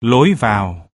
lối vào.